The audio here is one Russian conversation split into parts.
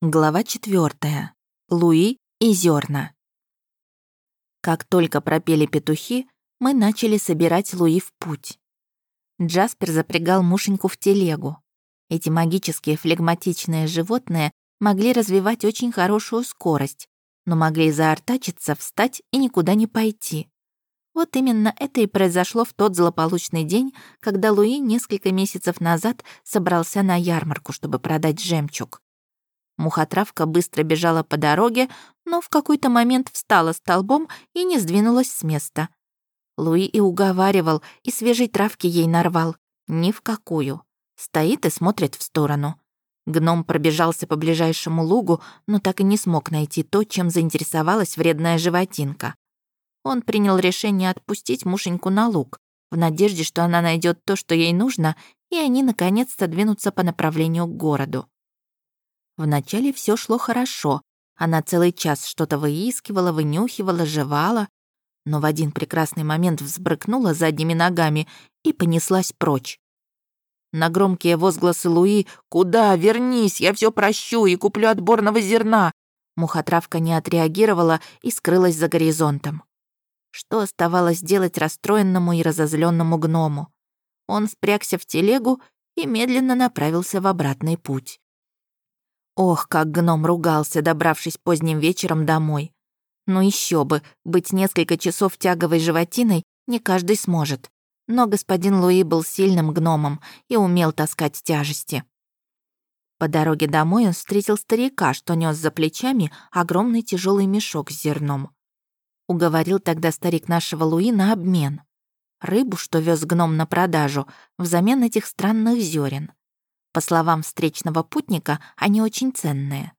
Глава четвертая. Луи и зерна. Как только пропели петухи, мы начали собирать Луи в путь. Джаспер запрягал мушеньку в телегу. Эти магические флегматичные животные могли развивать очень хорошую скорость, но могли заортачиться, встать и никуда не пойти. Вот именно это и произошло в тот злополучный день, когда Луи несколько месяцев назад собрался на ярмарку, чтобы продать жемчуг. Мухотравка быстро бежала по дороге, но в какой-то момент встала столбом и не сдвинулась с места. Луи и уговаривал, и свежей травки ей нарвал. Ни в какую. Стоит и смотрит в сторону. Гном пробежался по ближайшему лугу, но так и не смог найти то, чем заинтересовалась вредная животинка. Он принял решение отпустить мушеньку на луг, в надежде, что она найдет то, что ей нужно, и они наконец-то двинутся по направлению к городу. Вначале все шло хорошо. Она целый час что-то выискивала, вынюхивала, жевала, но в один прекрасный момент взбрыкнула задними ногами и понеслась прочь. На громкие возгласы Луи «Куда? Вернись! Я все прощу и куплю отборного зерна!» Мухотравка не отреагировала и скрылась за горизонтом. Что оставалось делать расстроенному и разозленному гному? Он спрягся в телегу и медленно направился в обратный путь. Ох, как гном ругался, добравшись поздним вечером домой. Ну еще бы, быть несколько часов тяговой животиной не каждый сможет. Но господин Луи был сильным гномом и умел таскать тяжести. По дороге домой он встретил старика, что нес за плечами огромный тяжелый мешок с зерном. Уговорил тогда старик нашего Луи на обмен. Рыбу, что вез гном на продажу, взамен этих странных зерен. По словам встречного путника, они очень ценные.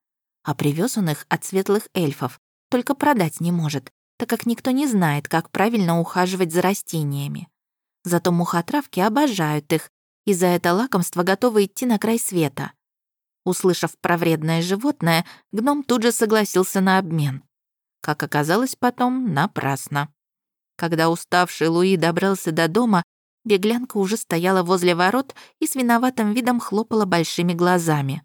А привез он их от светлых эльфов, только продать не может, так как никто не знает, как правильно ухаживать за растениями. Зато мухотравки обожают их, и за это лакомство готовы идти на край света. Услышав про вредное животное, гном тут же согласился на обмен. Как оказалось потом, напрасно. Когда уставший Луи добрался до дома, Беглянка уже стояла возле ворот и с виноватым видом хлопала большими глазами.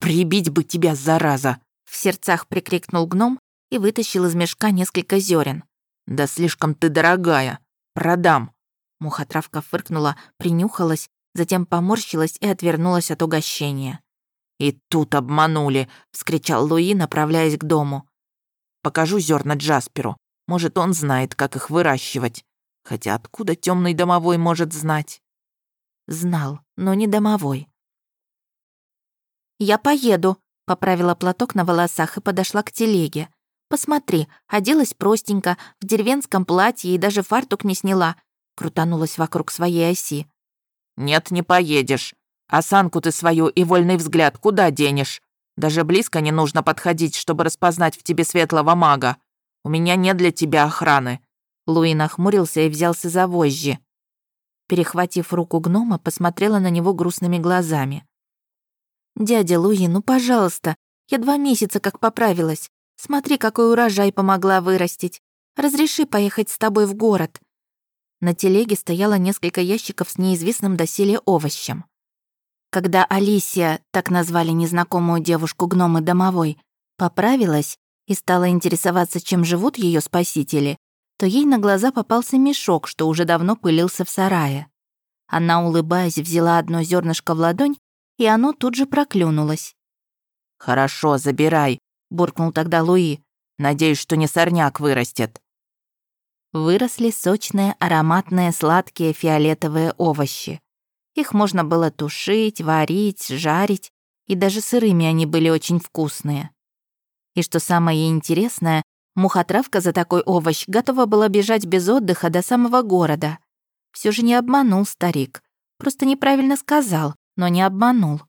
«Прибить бы тебя, зараза!» В сердцах прикрикнул гном и вытащил из мешка несколько зерен. «Да слишком ты дорогая! Продам!» Мухотравка фыркнула, принюхалась, затем поморщилась и отвернулась от угощения. «И тут обманули!» — вскричал Луи, направляясь к дому. «Покажу зерна Джасперу. Может, он знает, как их выращивать». Хотя откуда темный домовой может знать? Знал, но не домовой. «Я поеду», — поправила платок на волосах и подошла к телеге. «Посмотри, оделась простенько, в деревенском платье и даже фартук не сняла», — крутанулась вокруг своей оси. «Нет, не поедешь. Осанку ты свою и вольный взгляд куда денешь? Даже близко не нужно подходить, чтобы распознать в тебе светлого мага. У меня нет для тебя охраны. Луи нахмурился и взялся за вожжи. Перехватив руку гнома, посмотрела на него грустными глазами. «Дядя Луи, ну, пожалуйста, я два месяца как поправилась. Смотри, какой урожай помогла вырастить. Разреши поехать с тобой в город». На телеге стояло несколько ящиков с неизвестным доселе овощем. Когда Алисия, так назвали незнакомую девушку гномы домовой, поправилась и стала интересоваться, чем живут ее спасители, то ей на глаза попался мешок, что уже давно пылился в сарае. Она, улыбаясь, взяла одно зернышко в ладонь, и оно тут же проклюнулось. «Хорошо, забирай», — буркнул тогда Луи. «Надеюсь, что не сорняк вырастет». Выросли сочные, ароматные, сладкие фиолетовые овощи. Их можно было тушить, варить, жарить, и даже сырыми они были очень вкусные. И что самое интересное, Мухотравка за такой овощ готова была бежать без отдыха до самого города. Все же не обманул старик. Просто неправильно сказал, но не обманул.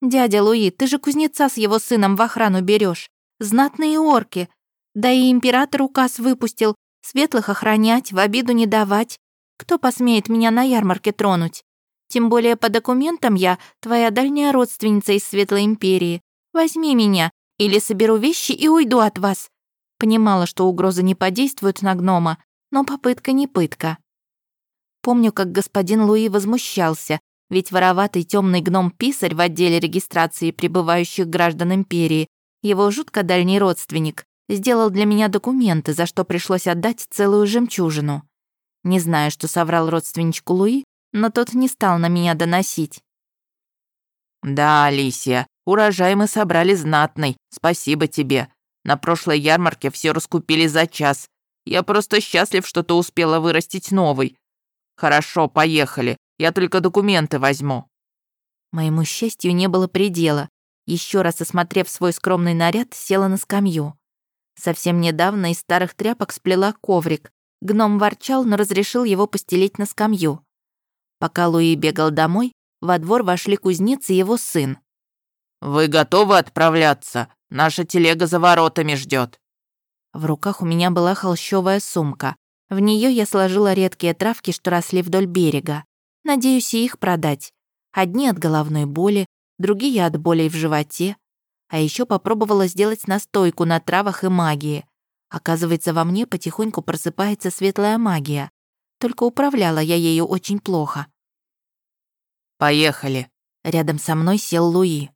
«Дядя Луи, ты же кузнеца с его сыном в охрану берешь. Знатные орки. Да и император указ выпустил. Светлых охранять, в обиду не давать. Кто посмеет меня на ярмарке тронуть? Тем более по документам я твоя дальняя родственница из Светлой Империи. Возьми меня, или соберу вещи и уйду от вас. Понимала, что угрозы не подействуют на гнома, но попытка не пытка. Помню, как господин Луи возмущался, Ведь вороватый темный гном-писарь в отделе регистрации прибывающих граждан империи, его жутко дальний родственник, сделал для меня документы, за что пришлось отдать целую жемчужину. Не знаю, что соврал родственничку Луи, но тот не стал на меня доносить. «Да, Алисия, урожай мы собрали знатный, спасибо тебе. На прошлой ярмарке все раскупили за час. Я просто счастлив, что ты успела вырастить новый. Хорошо, поехали, я только документы возьму». Моему счастью не было предела. Еще раз осмотрев свой скромный наряд, села на скамью. Совсем недавно из старых тряпок сплела коврик. Гном ворчал, но разрешил его постелить на скамью. Пока Луи бегал домой, во двор вошли кузнец и его сын. «Вы готовы отправляться? Наша телега за воротами ждет. В руках у меня была холщовая сумка. В нее я сложила редкие травки, что росли вдоль берега. Надеюсь и их продать. Одни от головной боли, другие от болей в животе. А еще попробовала сделать настойку на травах и магии. Оказывается, во мне потихоньку просыпается светлая магия. Только управляла я ею очень плохо. «Поехали». Рядом со мной сел Луи.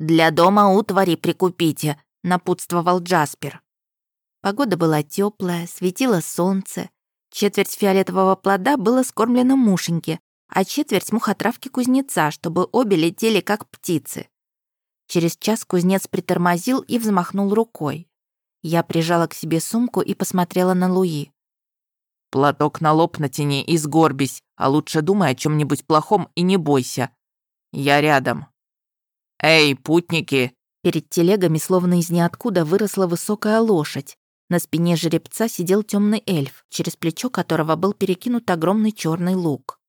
«Для дома утвари прикупите», — напутствовал Джаспер. Погода была теплая, светило солнце. Четверть фиолетового плода было скормлено мушеньке, а четверть мухотравки кузнеца, чтобы обе летели как птицы. Через час кузнец притормозил и взмахнул рукой. Я прижала к себе сумку и посмотрела на Луи. Платок на лоб натяни и сгорбись, а лучше думай о чем нибудь плохом и не бойся. Я рядом. Эй, путники!» Перед телегами словно из ниоткуда выросла высокая лошадь. На спине жеребца сидел темный эльф, через плечо которого был перекинут огромный черный лук.